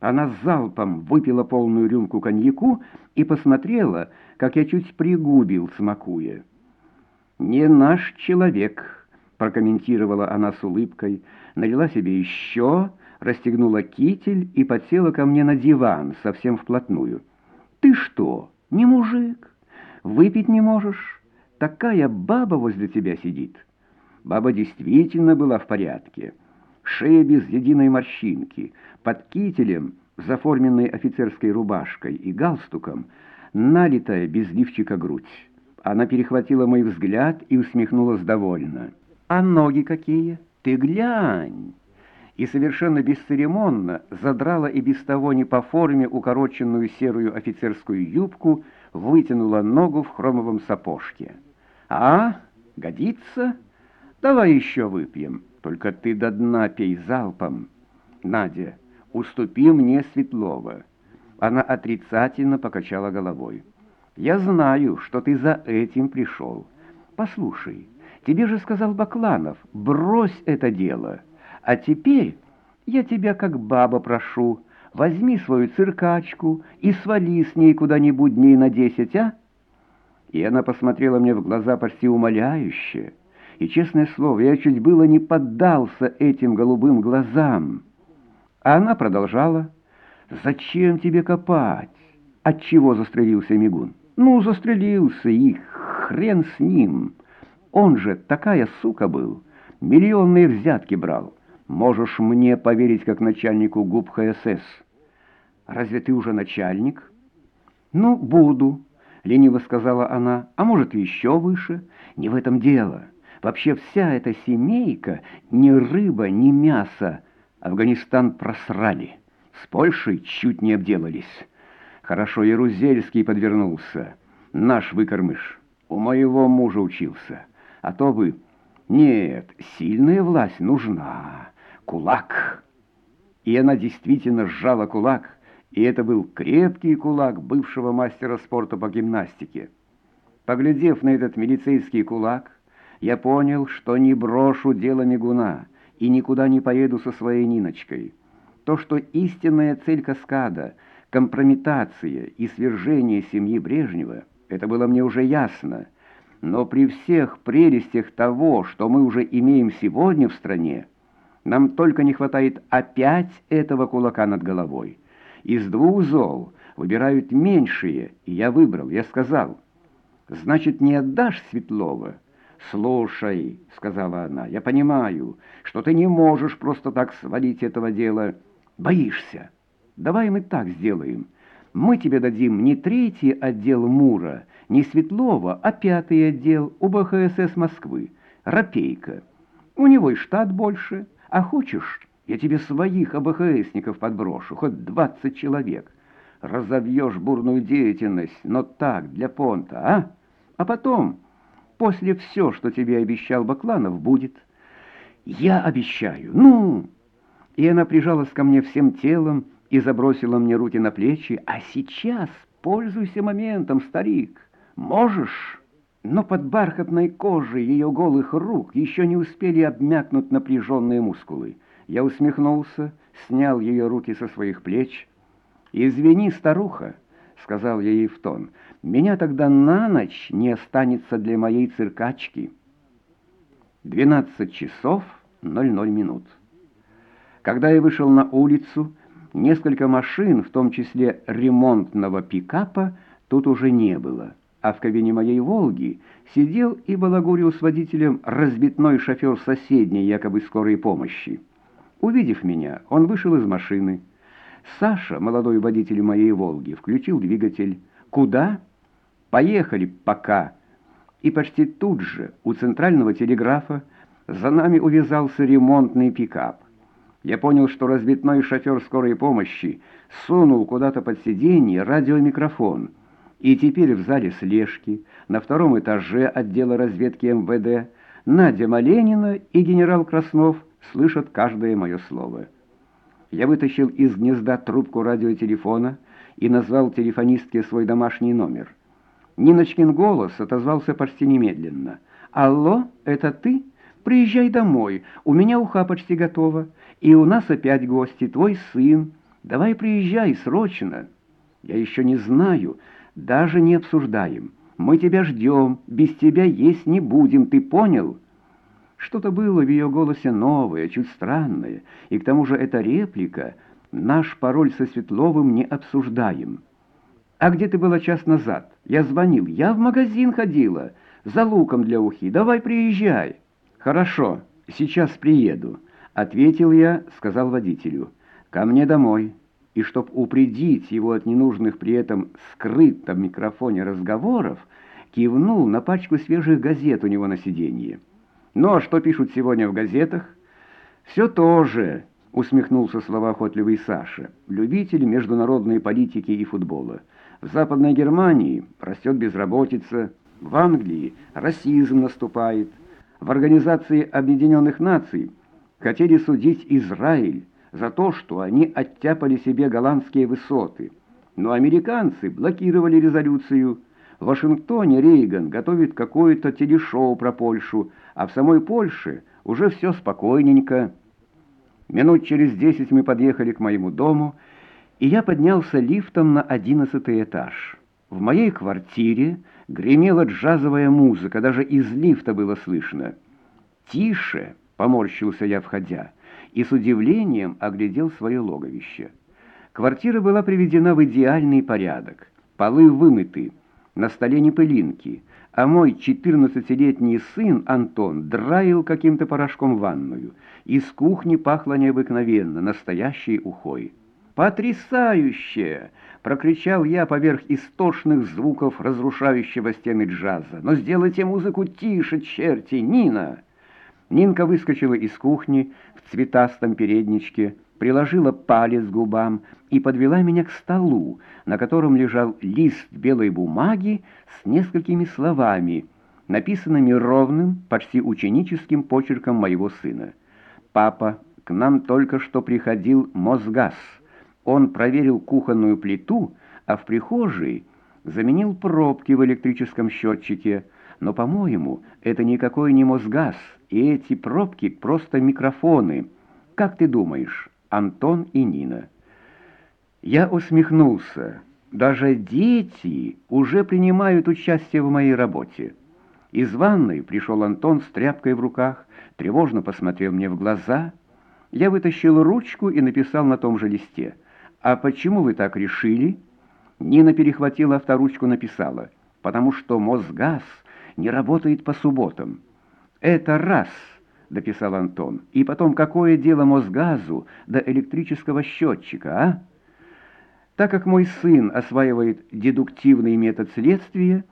Она залпом выпила полную рюмку коньяку и посмотрела, как я чуть пригубил, смакуя. «Не наш человек», — прокомментировала она с улыбкой, налила себе еще, расстегнула китель и подсела ко мне на диван совсем вплотную. «Ты что, не мужик? Выпить не можешь? Такая баба возле тебя сидит». Баба действительно была в порядке. Шея без единой морщинки, под кителем, заформенной офицерской рубашкой и галстуком, налитая без лифчика грудь. Она перехватила мой взгляд и усмехнулась довольно. «А ноги какие? Ты глянь!» И совершенно бесцеремонно задрала и без того не по форме укороченную серую офицерскую юбку, вытянула ногу в хромовом сапожке. «А, годится? Давай еще выпьем, только ты до дна пей залпом. Надя, уступи мне Светлова». Она отрицательно покачала головой. «Я знаю, что ты за этим пришел. Послушай, тебе же сказал Бакланов, брось это дело. А теперь я тебя как баба прошу, возьми свою циркачку и свали с ней куда-нибудь дней на десять, а?» И она посмотрела мне в глаза почти умоляюще. И, честное слово, я чуть было не поддался этим голубым глазам. А она продолжала. «Зачем тебе копать?» Отчего застрелился Мигун? «Ну, застрелился, и хрен с ним. Он же такая сука был, миллионные взятки брал. Можешь мне поверить, как начальнику ГУП ХСС. Разве ты уже начальник?» «Ну, буду», — лениво сказала она. «А может, еще выше? Не в этом дело. Вообще вся эта семейка, ни рыба, ни мясо, Афганистан просрали». С Польшей чуть не обделались. Хорошо Ярузельский подвернулся. Наш выкормыш. У моего мужа учился. А то вы... Нет, сильная власть нужна. Кулак. И она действительно сжала кулак, и это был крепкий кулак бывшего мастера спорта по гимнастике. Поглядев на этот милицейский кулак, я понял, что не брошу дело мигуна и никуда не поеду со своей Ниночкой. То, что истинная цель каскада — компрометация и свержение семьи Брежнева, это было мне уже ясно. Но при всех прелестях того, что мы уже имеем сегодня в стране, нам только не хватает опять этого кулака над головой. Из двух зол выбирают меньшие, и я выбрал, я сказал. «Значит, не отдашь Светлова?» «Слушай», — сказала она, — «я понимаю, что ты не можешь просто так свалить этого дела». Боишься? Давай мы так сделаем. Мы тебе дадим не третий отдел МУРа, не Светлова, а пятый отдел УБХСС Москвы, Рапейка. У него и штат больше. А хочешь, я тебе своих АБХСников подброшу, хоть двадцать человек. Разовьешь бурную деятельность, но так, для понта, а? А потом, после все, что тебе обещал Бакланов, будет. Я обещаю, ну и она прижалась ко мне всем телом и забросила мне руки на плечи. «А сейчас пользуйся моментом, старик! Можешь?» Но под бархатной кожей ее голых рук еще не успели обмякнуть напряженные мускулы. Я усмехнулся, снял ее руки со своих плеч. «Извини, старуха», — сказал я ей в тон, — «меня тогда на ночь не останется для моей циркачки». Двенадцать часов ноль ноль минут. Когда я вышел на улицу, несколько машин, в том числе ремонтного пикапа, тут уже не было. А в кабине моей «Волги» сидел и балагурил с водителем разбитной шофер соседней якобы скорой помощи. Увидев меня, он вышел из машины. Саша, молодой водитель моей «Волги», включил двигатель. «Куда?» «Поехали пока». И почти тут же у центрального телеграфа за нами увязался ремонтный пикап. Я понял, что разбитной шофер скорой помощи сунул куда-то под сиденье радиомикрофон, и теперь в зале слежки, на втором этаже отдела разведки МВД, Надя Маленина и генерал Краснов слышат каждое мое слово. Я вытащил из гнезда трубку радиотелефона и назвал телефонистке свой домашний номер. Ниночкин голос отозвался почти немедленно. «Алло, это ты? Приезжай домой, у меня уха почти готова». И у нас опять гости, твой сын. Давай приезжай срочно. Я еще не знаю, даже не обсуждаем. Мы тебя ждем, без тебя есть не будем, ты понял?» Что-то было в ее голосе новое, чуть странное, и к тому же эта реплика «Наш пароль со Светловым не обсуждаем». «А где ты была час назад? Я звонил. Я в магазин ходила. За луком для ухи. Давай приезжай». «Хорошо, сейчас приеду», — ответил я, сказал водителю. «Ко мне домой». И чтоб упредить его от ненужных при этом скрытом микрофоне разговоров, кивнул на пачку свежих газет у него на сиденье. «Ну а что пишут сегодня в газетах?» «Все то же», — усмехнулся словоохотливый Саша, любитель международной политики и футбола. «В Западной Германии растет безработица, в Англии расизм наступает, в Организации Объединенных Наций хотели судить Израиль за то, что они оттяпали себе голландские высоты, но американцы блокировали резолюцию, в Вашингтоне Рейган готовит какое-то телешоу про Польшу, а в самой Польше уже все спокойненько. Минут через десять мы подъехали к моему дому, и я поднялся лифтом на одиннадцатый этаж. В моей квартире гремела джазовая музыка, даже из лифта было слышно. «Тише!» — поморщился я, входя, и с удивлением оглядел свое логовище. Квартира была приведена в идеальный порядок. Полы вымыты, на столе не пылинки, а мой четырнадцатилетний сын Антон драил каким-то порошком ванную. Из кухни пахло необыкновенно, настоящей ухой. «Потрясающе!» — прокричал я поверх истошных звуков разрушающего стены джаза. «Но сделайте музыку тише, черти! Нина!» Нинка выскочила из кухни в цветастом передничке, приложила палец к губам и подвела меня к столу, на котором лежал лист белой бумаги с несколькими словами, написанными ровным, почти ученическим почерком моего сына. «Папа, к нам только что приходил Мосгаз. Он проверил кухонную плиту, а в прихожей заменил пробки в электрическом счетчике. Но, по-моему, это никакой не Мосгаз, и эти пробки просто микрофоны. Как ты думаешь?» Антон и Нина. Я усмехнулся. Даже дети уже принимают участие в моей работе. Из ванной пришел Антон с тряпкой в руках, тревожно посмотрел мне в глаза. Я вытащил ручку и написал на том же листе. «А почему вы так решили?» Нина перехватила авторучку, написала. «Потому что Мосгаз не работает по субботам». «Это раз», — дописал Антон. «И потом, какое дело Мосгазу до электрического счетчика, а?» Так как мой сын осваивает дедуктивный метод следствия,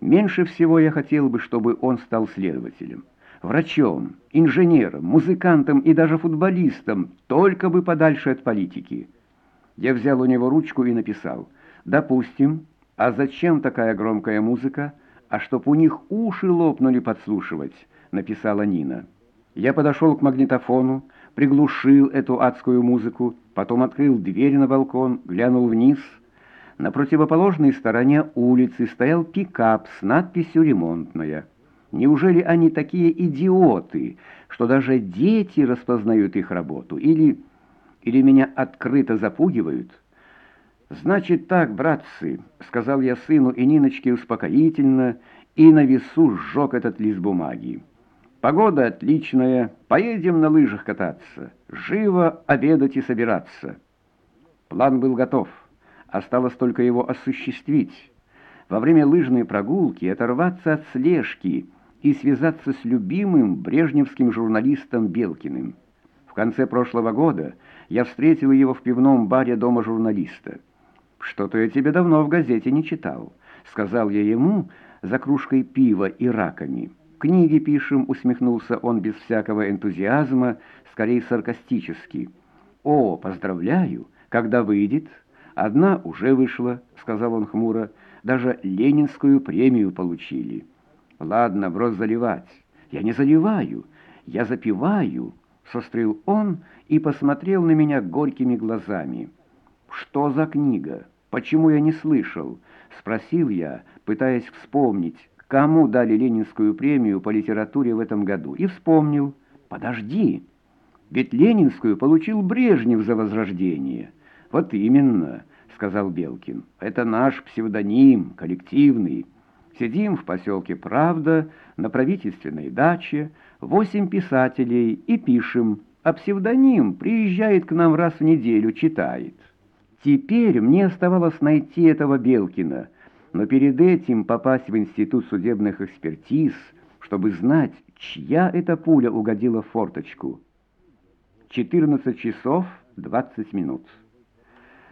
меньше всего я хотел бы, чтобы он стал следователем, врачом, инженером, музыкантом и даже футболистом, только бы подальше от политики. Я взял у него ручку и написал, «Допустим, а зачем такая громкая музыка? А чтоб у них уши лопнули подслушивать», — написала Нина. Я подошел к магнитофону, приглушил эту адскую музыку, потом открыл дверь на балкон, глянул вниз. На противоположной стороне улицы стоял пикап с надписью «Ремонтная». Неужели они такие идиоты, что даже дети распознают их работу? Или, или меня открыто запугивают? «Значит так, братцы», — сказал я сыну и Ниночке успокоительно, и на весу сжег этот лист бумаги. Погода отличная, поедем на лыжах кататься, живо обедать и собираться. План был готов, осталось только его осуществить. Во время лыжной прогулки оторваться от слежки и связаться с любимым брежневским журналистом Белкиным. В конце прошлого года я встретил его в пивном баре дома журналиста. «Что-то я тебе давно в газете не читал», — сказал я ему за кружкой пива и раками. «Книги пишем», — усмехнулся он без всякого энтузиазма, скорее саркастически. «О, поздравляю! Когда выйдет?» «Одна уже вышла», — сказал он хмуро. «Даже ленинскую премию получили». «Ладно, брось заливать». «Я не заливаю, я запиваю», — сострил он и посмотрел на меня горькими глазами. «Что за книга? Почему я не слышал?» — спросил я, пытаясь вспомнить, кому дали Ленинскую премию по литературе в этом году, и вспомнил, подожди, ведь Ленинскую получил Брежнев за возрождение. «Вот именно», — сказал Белкин. «Это наш псевдоним, коллективный. Сидим в поселке Правда, на правительственной даче, восемь писателей и пишем, а псевдоним приезжает к нам раз в неделю, читает. Теперь мне оставалось найти этого Белкина, но перед этим попасть в Институт судебных экспертиз, чтобы знать, чья эта пуля угодила в форточку. 14 часов 20 минут.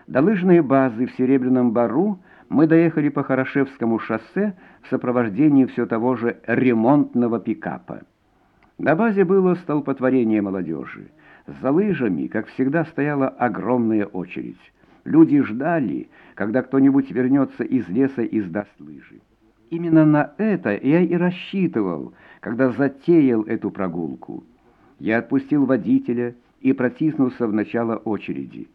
До лыжной базы в Серебряном Бару мы доехали по Хорошевскому шоссе в сопровождении все того же ремонтного пикапа. На базе было столпотворение молодежи. За лыжами, как всегда, стояла огромная очередь. Люди ждали, когда кто-нибудь вернется из леса и сдаст лыжи. Именно на это я и рассчитывал, когда затеял эту прогулку. Я отпустил водителя и протиснулся в начало очереди.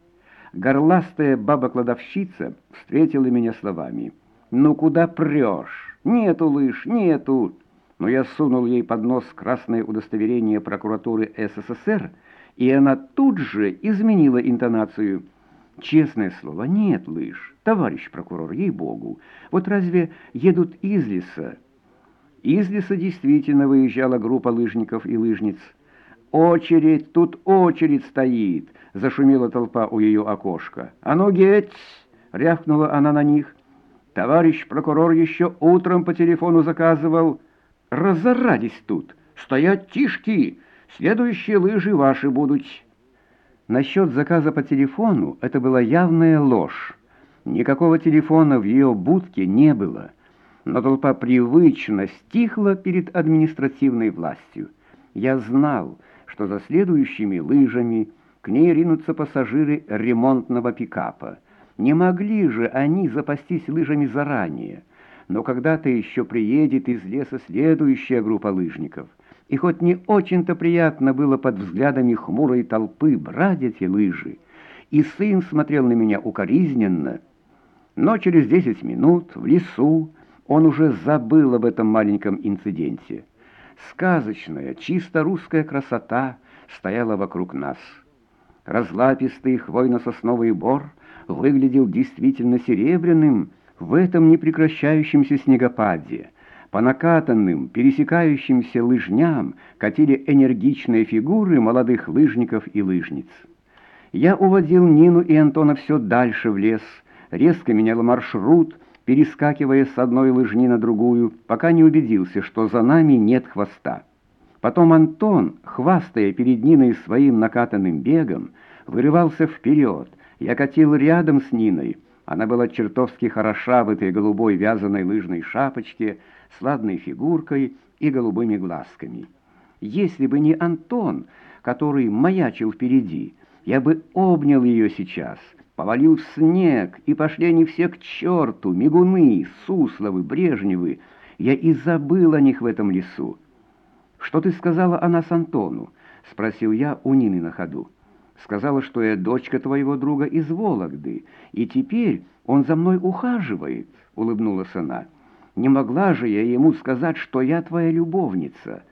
Горластая баба-кладовщица встретила меня словами. «Ну куда прешь? Нету лыж, нету!» Но я сунул ей под нос красное удостоверение прокуратуры СССР, и она тут же изменила интонацию. «Честное слово, нет лыж, товарищ прокурор, ей-богу. Вот разве едут из леса?» Из леса действительно выезжала группа лыжников и лыжниц. «Очередь, тут очередь стоит!» — зашумела толпа у ее окошка. «А ну, геть!» — рявкнула она на них. «Товарищ прокурор еще утром по телефону заказывал. Разорались тут! Стоять тишки! Следующие лыжи ваши будут!» Насчет заказа по телефону это была явная ложь. Никакого телефона в ее будке не было. Но толпа привычно стихла перед административной властью. Я знал, что за следующими лыжами к ней ринутся пассажиры ремонтного пикапа. Не могли же они запастись лыжами заранее. Но когда-то еще приедет из леса следующая группа лыжников. И хоть не очень-то приятно было под взглядами хмурой толпы брать эти лыжи, и сын смотрел на меня укоризненно, но через десять минут в лесу он уже забыл об этом маленьком инциденте. Сказочная, чисто русская красота стояла вокруг нас. Разлапистый хвойно-сосновый бор выглядел действительно серебряным в этом непрекращающемся снегопаде. По накатанным, пересекающимся лыжням катили энергичные фигуры молодых лыжников и лыжниц. Я уводил Нину и Антона все дальше в лес, резко менял маршрут, перескакивая с одной лыжни на другую, пока не убедился, что за нами нет хвоста. Потом Антон, хвастая перед Ниной своим накатанным бегом, вырывался вперед. Я катил рядом с Ниной. Она была чертовски хороша в этой голубой вязаной лыжной шапочке, с ладной фигуркой и голубыми глазками. Если бы не Антон, который маячил впереди, я бы обнял ее сейчас — Повалил в снег, и пошли они все к черту, мигуны, Сусловы, Брежневы. Я и забыл о них в этом лесу. «Что ты сказала о нас Антону?» — спросил я у Нины на ходу. «Сказала, что я дочка твоего друга из Вологды, и теперь он за мной ухаживает», — улыбнулась она. «Не могла же я ему сказать, что я твоя любовница».